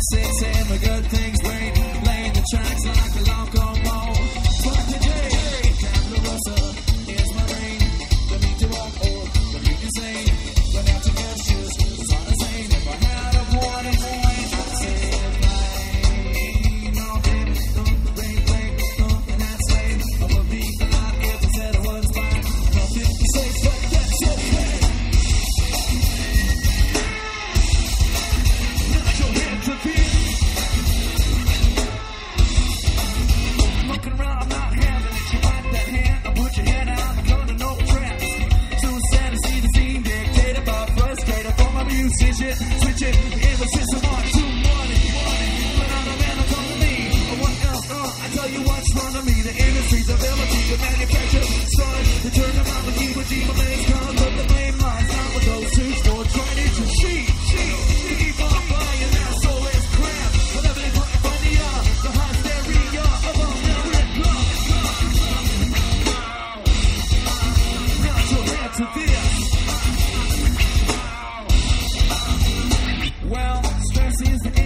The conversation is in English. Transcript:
sei, sei. Know Well, stress is the